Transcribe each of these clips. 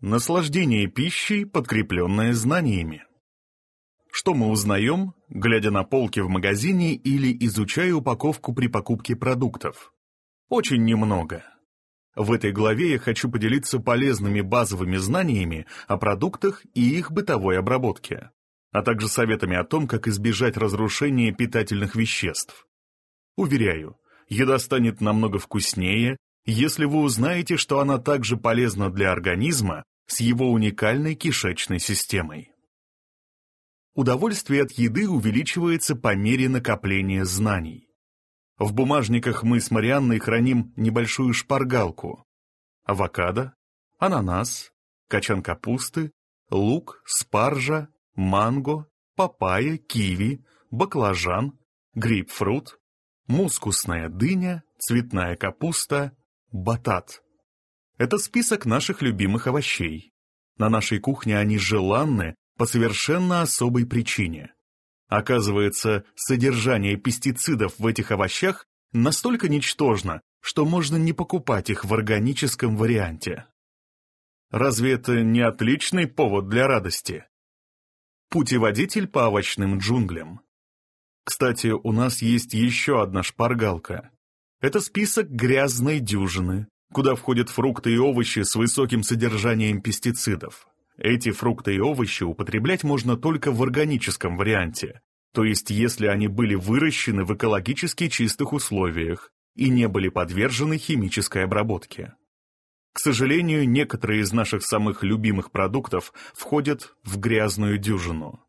Наслаждение пищей, подкрепленное знаниями. Что мы узнаем, глядя на полки в магазине или изучая упаковку при покупке продуктов? Очень немного. В этой главе я хочу поделиться полезными базовыми знаниями о продуктах и их бытовой обработке, а также советами о том, как избежать разрушения питательных веществ. Уверяю, еда станет намного вкуснее, если вы узнаете, что она также полезна для организма с его уникальной кишечной системой. Удовольствие от еды увеличивается по мере накопления знаний. В бумажниках мы с Марианной храним небольшую шпаргалку. Авокадо, ананас, качан капусты, лук, спаржа, манго, папайя, киви, баклажан, грейпфрут, мускусная дыня, цветная капуста, батат. Это список наших любимых овощей. На нашей кухне они желанны по совершенно особой причине. Оказывается, содержание пестицидов в этих овощах настолько ничтожно, что можно не покупать их в органическом варианте. Разве это не отличный повод для радости? Путеводитель по овощным джунглям. Кстати, у нас есть еще одна шпаргалка. Это список грязной дюжины, куда входят фрукты и овощи с высоким содержанием пестицидов. Эти фрукты и овощи употреблять можно только в органическом варианте, то есть если они были выращены в экологически чистых условиях и не были подвержены химической обработке. К сожалению, некоторые из наших самых любимых продуктов входят в грязную дюжину.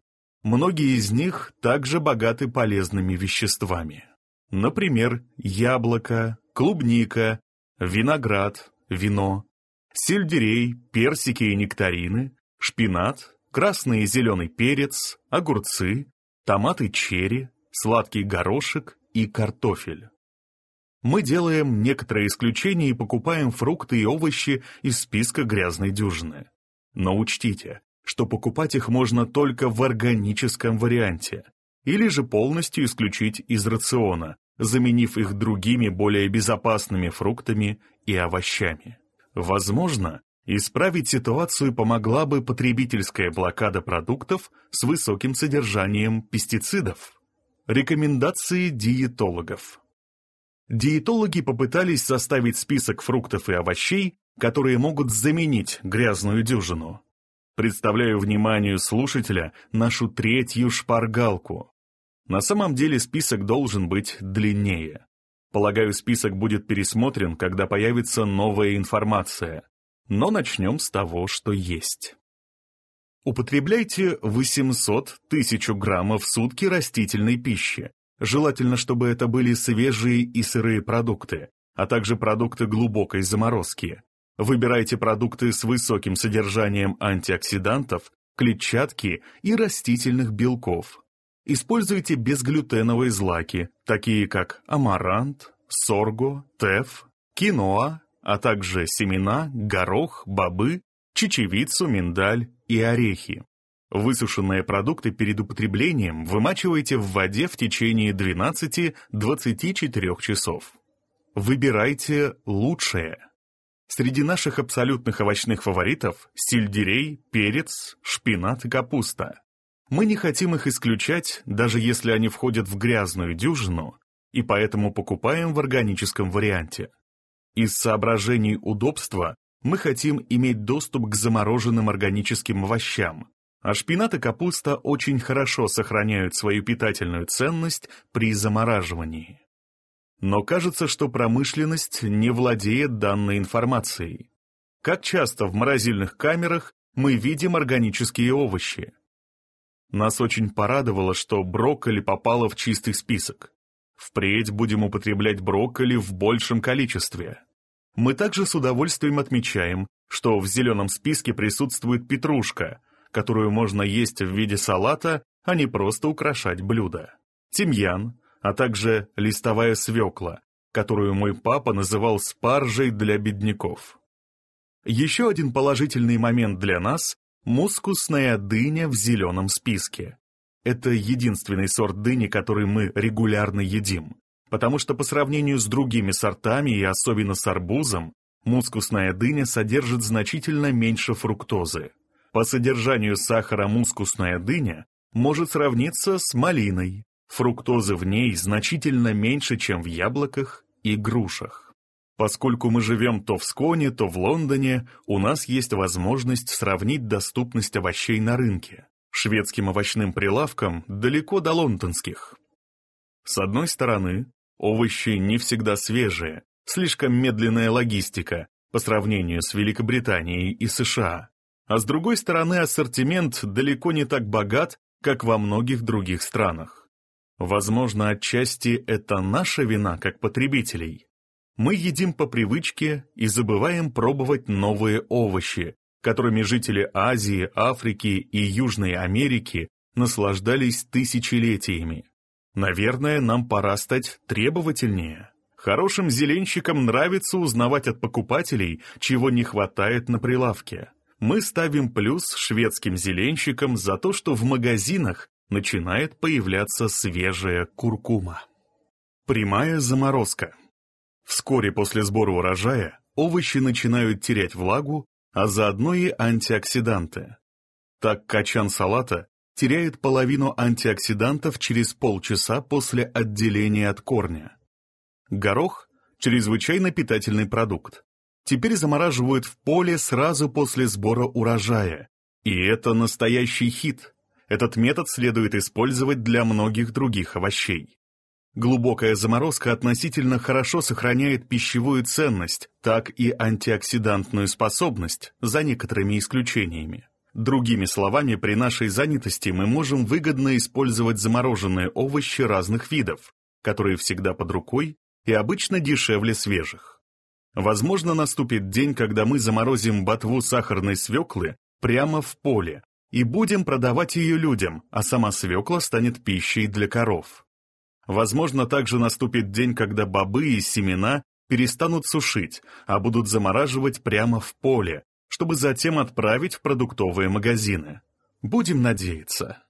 Многие из них также богаты полезными веществами. Например, яблоко, клубника, виноград, вино, сельдерей, персики и нектарины, шпинат, красный и зеленый перец, огурцы, томаты черри, сладкий горошек и картофель. Мы делаем некоторые исключения и покупаем фрукты и овощи из списка грязной дюжины. Но учтите, что покупать их можно только в органическом варианте, или же полностью исключить из рациона, заменив их другими более безопасными фруктами и овощами. Возможно, исправить ситуацию помогла бы потребительская блокада продуктов с высоким содержанием пестицидов. Рекомендации диетологов. Диетологи попытались составить список фруктов и овощей, которые могут заменить грязную дюжину. Представляю вниманию слушателя нашу третью шпаргалку. На самом деле список должен быть длиннее. Полагаю, список будет пересмотрен, когда появится новая информация. Но начнем с того, что есть. Употребляйте 800 тысячу граммов в сутки растительной пищи. Желательно, чтобы это были свежие и сырые продукты, а также продукты глубокой заморозки. Выбирайте продукты с высоким содержанием антиоксидантов, клетчатки и растительных белков. Используйте безглютеновые злаки, такие как амарант, сорго, теф, киноа, а также семена, горох, бобы, чечевицу, миндаль и орехи. Высушенные продукты перед употреблением вымачивайте в воде в течение 12-24 часов. Выбирайте лучшее. Среди наших абсолютных овощных фаворитов – сельдерей, перец, шпинат и капуста. Мы не хотим их исключать, даже если они входят в грязную дюжину, и поэтому покупаем в органическом варианте. Из соображений удобства мы хотим иметь доступ к замороженным органическим овощам, а шпинат и капуста очень хорошо сохраняют свою питательную ценность при замораживании. Но кажется, что промышленность не владеет данной информацией. Как часто в морозильных камерах мы видим органические овощи? Нас очень порадовало, что брокколи попало в чистый список. Впредь будем употреблять брокколи в большем количестве. Мы также с удовольствием отмечаем, что в зеленом списке присутствует петрушка, которую можно есть в виде салата, а не просто украшать блюдо. Тимьян, а также листовая свекла, которую мой папа называл спаржей для бедняков. Еще один положительный момент для нас Мускусная дыня в зеленом списке. Это единственный сорт дыни, который мы регулярно едим, потому что по сравнению с другими сортами и особенно с арбузом, Мускусная дыня содержит значительно меньше фруктозы. По содержанию сахара мускусная дыня может сравниться с малиной. Фруктозы в ней значительно меньше, чем в яблоках и грушах. Поскольку мы живем то в Сконе, то в Лондоне, у нас есть возможность сравнить доступность овощей на рынке. Шведским овощным прилавкам далеко до лондонских. С одной стороны, овощи не всегда свежие, слишком медленная логистика по сравнению с Великобританией и США. А с другой стороны, ассортимент далеко не так богат, как во многих других странах. Возможно, отчасти это наша вина как потребителей. Мы едим по привычке и забываем пробовать новые овощи, которыми жители Азии, Африки и Южной Америки наслаждались тысячелетиями. Наверное, нам пора стать требовательнее. Хорошим зеленщикам нравится узнавать от покупателей, чего не хватает на прилавке. Мы ставим плюс шведским зеленщикам за то, что в магазинах начинает появляться свежая куркума. Прямая заморозка. Вскоре после сбора урожая овощи начинают терять влагу, а заодно и антиоксиданты. Так качан салата теряет половину антиоксидантов через полчаса после отделения от корня. Горох – чрезвычайно питательный продукт. Теперь замораживают в поле сразу после сбора урожая. И это настоящий хит. Этот метод следует использовать для многих других овощей. Глубокая заморозка относительно хорошо сохраняет пищевую ценность, так и антиоксидантную способность, за некоторыми исключениями. Другими словами, при нашей занятости мы можем выгодно использовать замороженные овощи разных видов, которые всегда под рукой и обычно дешевле свежих. Возможно, наступит день, когда мы заморозим ботву сахарной свеклы прямо в поле и будем продавать ее людям, а сама свекла станет пищей для коров. Возможно, также наступит день, когда бобы и семена перестанут сушить, а будут замораживать прямо в поле, чтобы затем отправить в продуктовые магазины. Будем надеяться.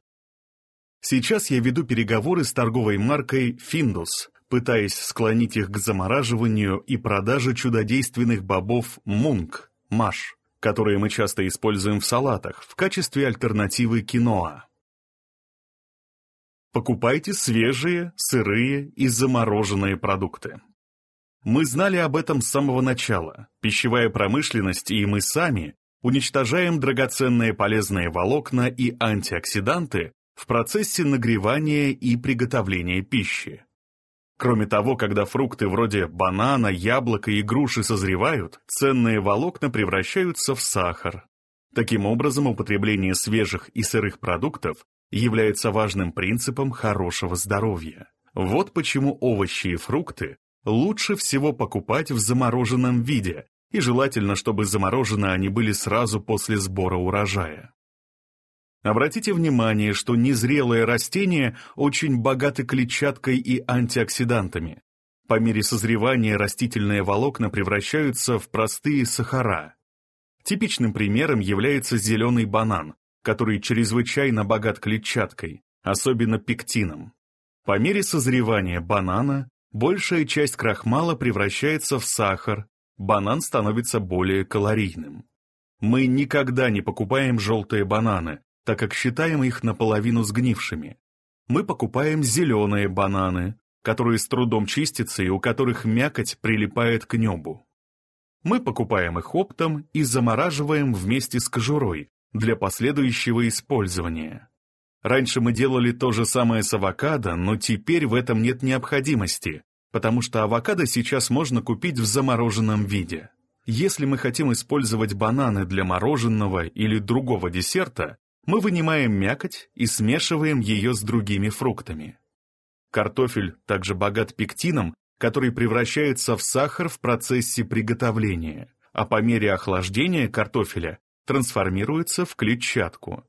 Сейчас я веду переговоры с торговой маркой «Финдус», пытаясь склонить их к замораживанию и продаже чудодейственных бобов «Мунг» – «Маш», которые мы часто используем в салатах в качестве альтернативы киноа. Покупайте свежие, сырые и замороженные продукты. Мы знали об этом с самого начала. Пищевая промышленность и мы сами уничтожаем драгоценные полезные волокна и антиоксиданты в процессе нагревания и приготовления пищи. Кроме того, когда фрукты вроде банана, яблока и груши созревают, ценные волокна превращаются в сахар. Таким образом, употребление свежих и сырых продуктов является важным принципом хорошего здоровья. Вот почему овощи и фрукты лучше всего покупать в замороженном виде, и желательно, чтобы заморожены они были сразу после сбора урожая. Обратите внимание, что незрелые растения очень богаты клетчаткой и антиоксидантами. По мере созревания растительные волокна превращаются в простые сахара. Типичным примером является зеленый банан, который чрезвычайно богат клетчаткой, особенно пектином. По мере созревания банана большая часть крахмала превращается в сахар, банан становится более калорийным. Мы никогда не покупаем желтые бананы, так как считаем их наполовину сгнившими. Мы покупаем зеленые бананы, которые с трудом чистятся и у которых мякоть прилипает к небу. Мы покупаем их оптом и замораживаем вместе с кожурой для последующего использования. Раньше мы делали то же самое с авокадо, но теперь в этом нет необходимости, потому что авокадо сейчас можно купить в замороженном виде. Если мы хотим использовать бананы для мороженого или другого десерта, мы вынимаем мякоть и смешиваем ее с другими фруктами. Картофель также богат пектином, который превращается в сахар в процессе приготовления, а по мере охлаждения картофеля трансформируется в клетчатку.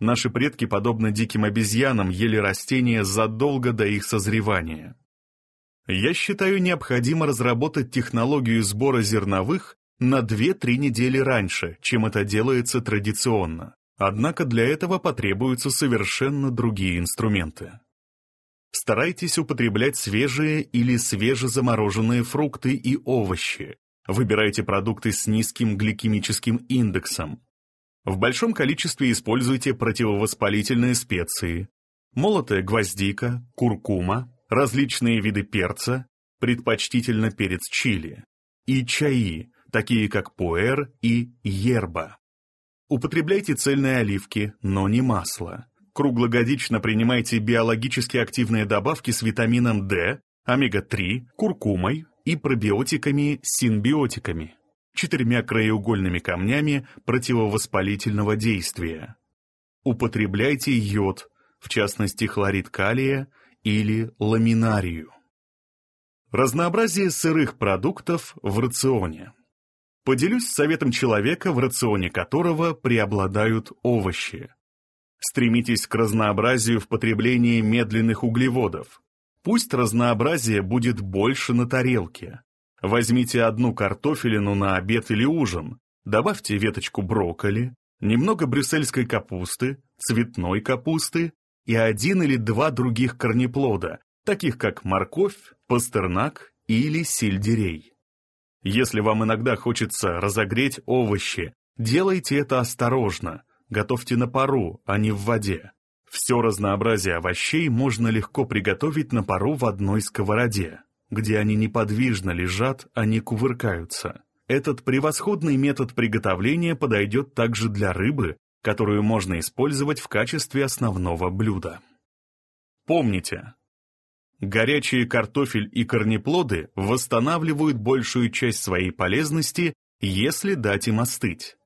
Наши предки, подобно диким обезьянам, ели растения задолго до их созревания. Я считаю необходимо разработать технологию сбора зерновых на 2-3 недели раньше, чем это делается традиционно. Однако для этого потребуются совершенно другие инструменты. Старайтесь употреблять свежие или свежезамороженные фрукты и овощи, Выбирайте продукты с низким гликемическим индексом. В большом количестве используйте противовоспалительные специи, молотая гвоздика, куркума, различные виды перца, предпочтительно перец чили, и чаи, такие как пуэр и ерба. Употребляйте цельные оливки, но не масло. Круглогодично принимайте биологически активные добавки с витамином D, омега-3, куркумой и пробиотиками-синбиотиками, четырьмя краеугольными камнями противовоспалительного действия. Употребляйте йод, в частности хлорид калия или ламинарию. Разнообразие сырых продуктов в рационе. Поделюсь советом человека, в рационе которого преобладают овощи. Стремитесь к разнообразию в потреблении медленных углеводов. Пусть разнообразие будет больше на тарелке. Возьмите одну картофелину на обед или ужин, добавьте веточку брокколи, немного брюссельской капусты, цветной капусты и один или два других корнеплода, таких как морковь, пастернак или сельдерей. Если вам иногда хочется разогреть овощи, делайте это осторожно, готовьте на пару, а не в воде. Все разнообразие овощей можно легко приготовить на пару в одной сковороде, где они неподвижно лежат, а не кувыркаются. Этот превосходный метод приготовления подойдет также для рыбы, которую можно использовать в качестве основного блюда. Помните, горячие картофель и корнеплоды восстанавливают большую часть своей полезности, если дать им остыть.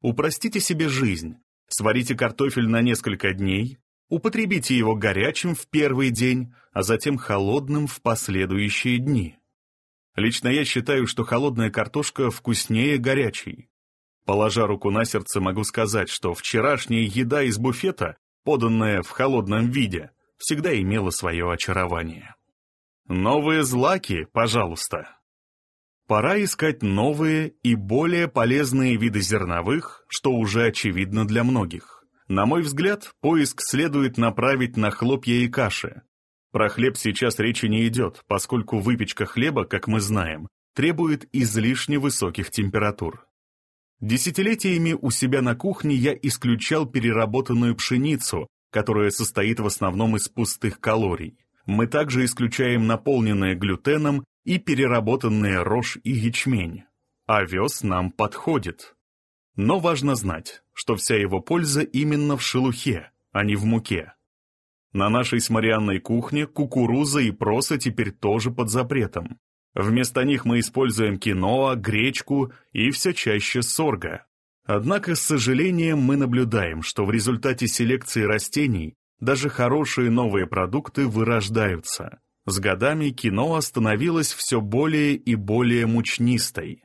Упростите себе жизнь, сварите картофель на несколько дней, употребите его горячим в первый день, а затем холодным в последующие дни. Лично я считаю, что холодная картошка вкуснее горячей. Положа руку на сердце, могу сказать, что вчерашняя еда из буфета, поданная в холодном виде, всегда имела свое очарование. Новые злаки, пожалуйста. Пора искать новые и более полезные виды зерновых, что уже очевидно для многих. На мой взгляд, поиск следует направить на хлопья и каши. Про хлеб сейчас речи не идет, поскольку выпечка хлеба, как мы знаем, требует излишне высоких температур. Десятилетиями у себя на кухне я исключал переработанную пшеницу, которая состоит в основном из пустых калорий. Мы также исключаем наполненное глютеном и переработанные рожь и ячмень. Овес нам подходит. Но важно знать, что вся его польза именно в шелухе, а не в муке. На нашей с Марианной кухне кукуруза и проса теперь тоже под запретом. Вместо них мы используем киноа, гречку и все чаще сорга. Однако, с сожалением, мы наблюдаем, что в результате селекции растений даже хорошие новые продукты вырождаются. С годами киноа становилось все более и более мучнистой.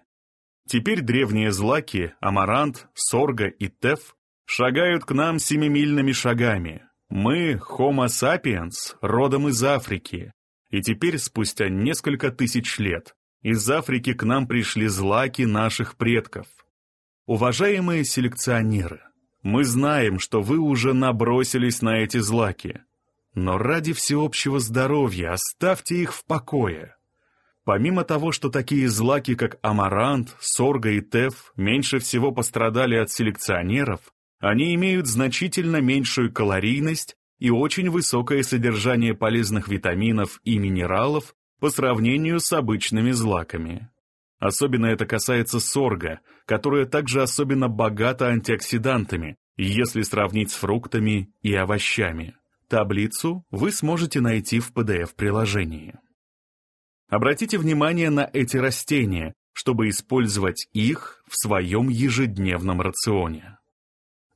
Теперь древние злаки, амарант, сорга и теф шагают к нам семимильными шагами. Мы, Homo sapiens, родом из Африки, и теперь, спустя несколько тысяч лет, из Африки к нам пришли злаки наших предков. Уважаемые селекционеры, мы знаем, что вы уже набросились на эти злаки. Но ради всеобщего здоровья оставьте их в покое. Помимо того, что такие злаки, как амарант, сорга и теф, меньше всего пострадали от селекционеров, они имеют значительно меньшую калорийность и очень высокое содержание полезных витаминов и минералов по сравнению с обычными злаками. Особенно это касается сорга, которая также особенно богата антиоксидантами, если сравнить с фруктами и овощами. Таблицу вы сможете найти в PDF-приложении. Обратите внимание на эти растения, чтобы использовать их в своем ежедневном рационе.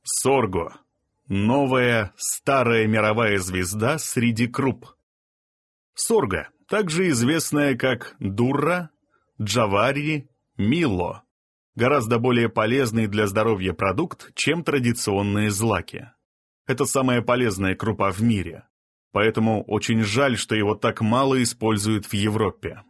Сорго Новая старая мировая звезда среди круп. Сорга, также известная как Дурра, Джавари, Мило. Гораздо более полезный для здоровья продукт, чем традиционные злаки. Это самая полезная крупа в мире. Поэтому очень жаль, что его так мало используют в Европе.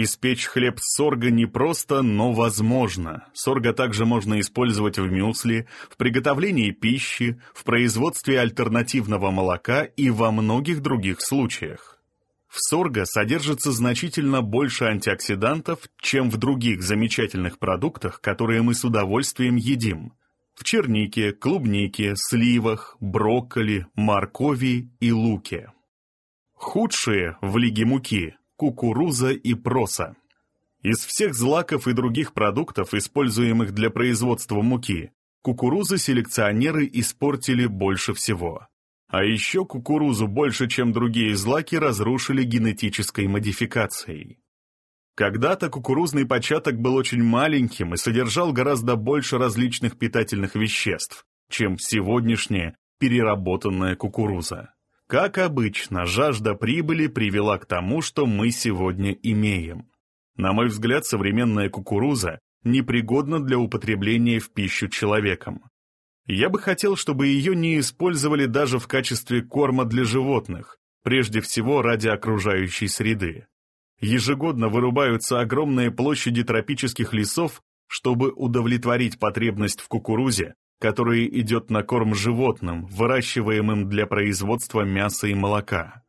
Испечь хлеб с сорга не просто, но возможно. Сорга также можно использовать в мюсли, в приготовлении пищи, в производстве альтернативного молока и во многих других случаях. В сорго содержится значительно больше антиоксидантов, чем в других замечательных продуктах, которые мы с удовольствием едим. В чернике, клубнике, сливах, брокколи, моркови и луке. Худшие в лиге муки – кукуруза и проса. Из всех злаков и других продуктов, используемых для производства муки, кукурузы селекционеры испортили больше всего. А еще кукурузу больше, чем другие злаки, разрушили генетической модификацией. Когда-то кукурузный початок был очень маленьким и содержал гораздо больше различных питательных веществ, чем сегодняшняя переработанная кукуруза. Как обычно, жажда прибыли привела к тому, что мы сегодня имеем. На мой взгляд, современная кукуруза непригодна для употребления в пищу человеком. Я бы хотел, чтобы ее не использовали даже в качестве корма для животных, прежде всего ради окружающей среды. Ежегодно вырубаются огромные площади тропических лесов, чтобы удовлетворить потребность в кукурузе, которое идет на корм животным, выращиваемым для производства мяса и молока.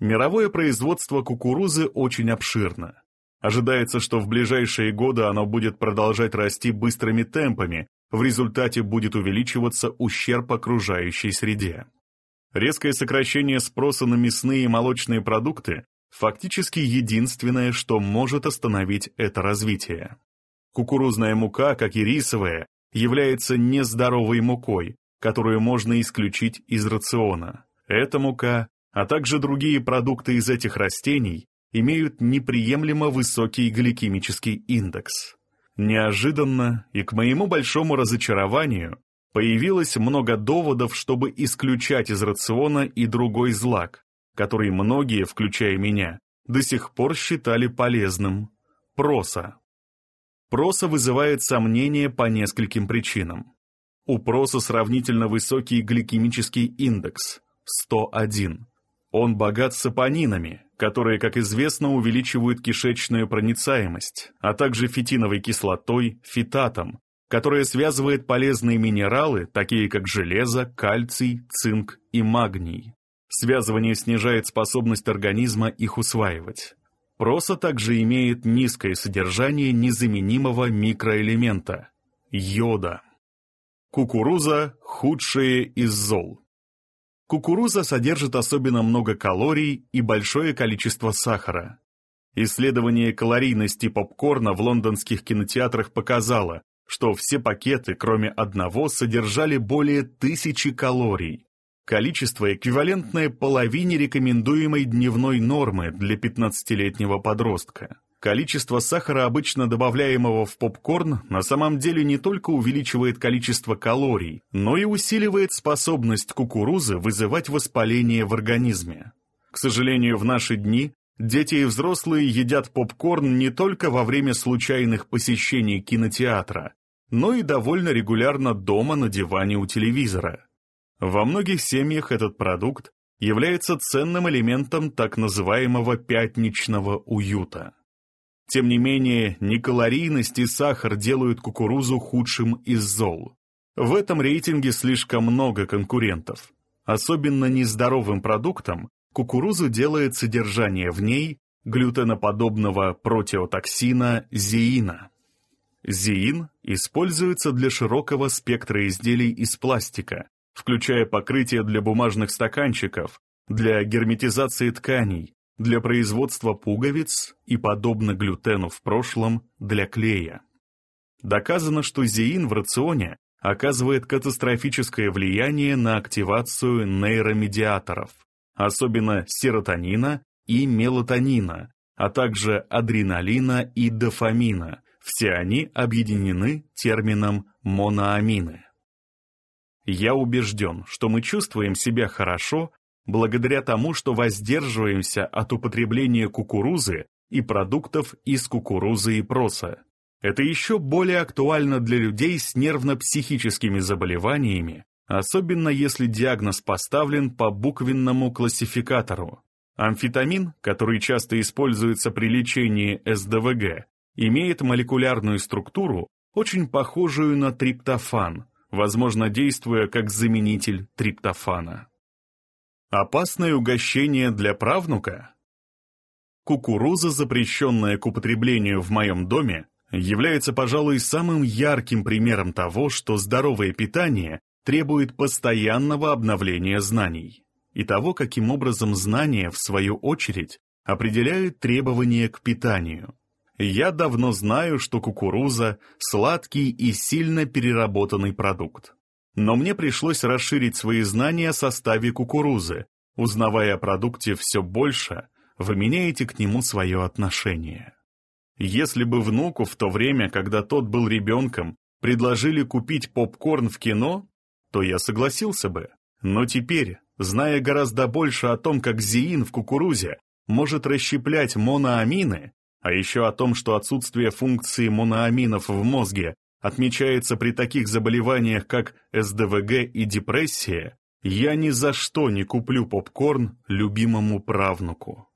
Мировое производство кукурузы очень обширно. Ожидается, что в ближайшие годы оно будет продолжать расти быстрыми темпами, в результате будет увеличиваться ущерб окружающей среде. Резкое сокращение спроса на мясные и молочные продукты фактически единственное, что может остановить это развитие. Кукурузная мука, как и рисовая, является нездоровой мукой, которую можно исключить из рациона. Эта мука, а также другие продукты из этих растений, имеют неприемлемо высокий гликемический индекс. Неожиданно и к моему большому разочарованию появилось много доводов, чтобы исключать из рациона и другой злак, который многие, включая меня, до сих пор считали полезным – проса. Проса вызывает сомнения по нескольким причинам. У проса сравнительно высокий гликемический индекс – 101. Он богат сапонинами, которые, как известно, увеличивают кишечную проницаемость, а также фитиновой кислотой, фитатом, которая связывает полезные минералы, такие как железо, кальций, цинк и магний. Связывание снижает способность организма их усваивать. Проса также имеет низкое содержание незаменимого микроэлемента – йода. Кукуруза – худшее из зол. Кукуруза содержит особенно много калорий и большое количество сахара. Исследование калорийности попкорна в лондонских кинотеатрах показало, что все пакеты, кроме одного, содержали более тысячи калорий. Количество, эквивалентное половине рекомендуемой дневной нормы для 15-летнего подростка. Количество сахара, обычно добавляемого в попкорн, на самом деле не только увеличивает количество калорий, но и усиливает способность кукурузы вызывать воспаление в организме. К сожалению, в наши дни дети и взрослые едят попкорн не только во время случайных посещений кинотеатра, но и довольно регулярно дома на диване у телевизора. Во многих семьях этот продукт является ценным элементом так называемого пятничного уюта. Тем не менее, некалорийность и сахар делают кукурузу худшим из зол. В этом рейтинге слишком много конкурентов. Особенно нездоровым продуктом кукурузу делает содержание в ней глютеноподобного протеотоксина зеина. Зеин используется для широкого спектра изделий из пластика, включая покрытие для бумажных стаканчиков, для герметизации тканей, для производства пуговиц и, подобно глютену в прошлом, для клея. Доказано, что зеин в рационе оказывает катастрофическое влияние на активацию нейромедиаторов, особенно серотонина и мелатонина, а также адреналина и дофамина. Все они объединены термином моноамины. Я убежден, что мы чувствуем себя хорошо благодаря тому, что воздерживаемся от употребления кукурузы и продуктов из кукурузы и проса. Это еще более актуально для людей с нервно-психическими заболеваниями, особенно если диагноз поставлен по буквенному классификатору. Амфетамин, который часто используется при лечении СДВГ, имеет молекулярную структуру, очень похожую на триптофан – возможно, действуя как заменитель триптофана. Опасное угощение для правнука? кукуруза, запрещенная к употреблению в моем доме, является, пожалуй, самым ярким примером того, что здоровое питание требует постоянного обновления знаний и того, каким образом знания, в свою очередь, определяют требования к питанию. Я давно знаю, что кукуруза – сладкий и сильно переработанный продукт. Но мне пришлось расширить свои знания о составе кукурузы. Узнавая о продукте все больше, вы меняете к нему свое отношение. Если бы внуку в то время, когда тот был ребенком, предложили купить попкорн в кино, то я согласился бы. Но теперь, зная гораздо больше о том, как зеин в кукурузе может расщеплять моноамины, а еще о том, что отсутствие функции моноаминов в мозге отмечается при таких заболеваниях, как СДВГ и депрессия, я ни за что не куплю попкорн любимому правнуку.